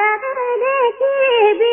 लहर लेके भी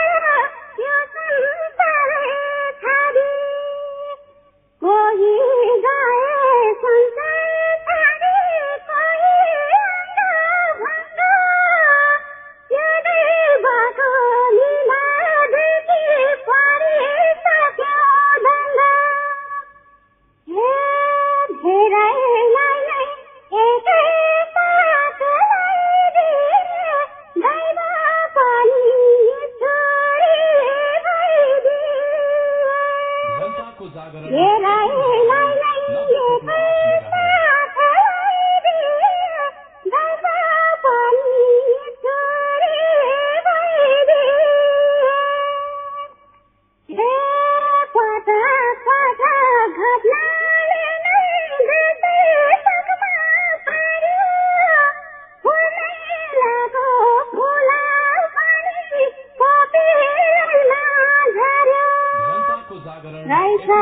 Yeah, Raisa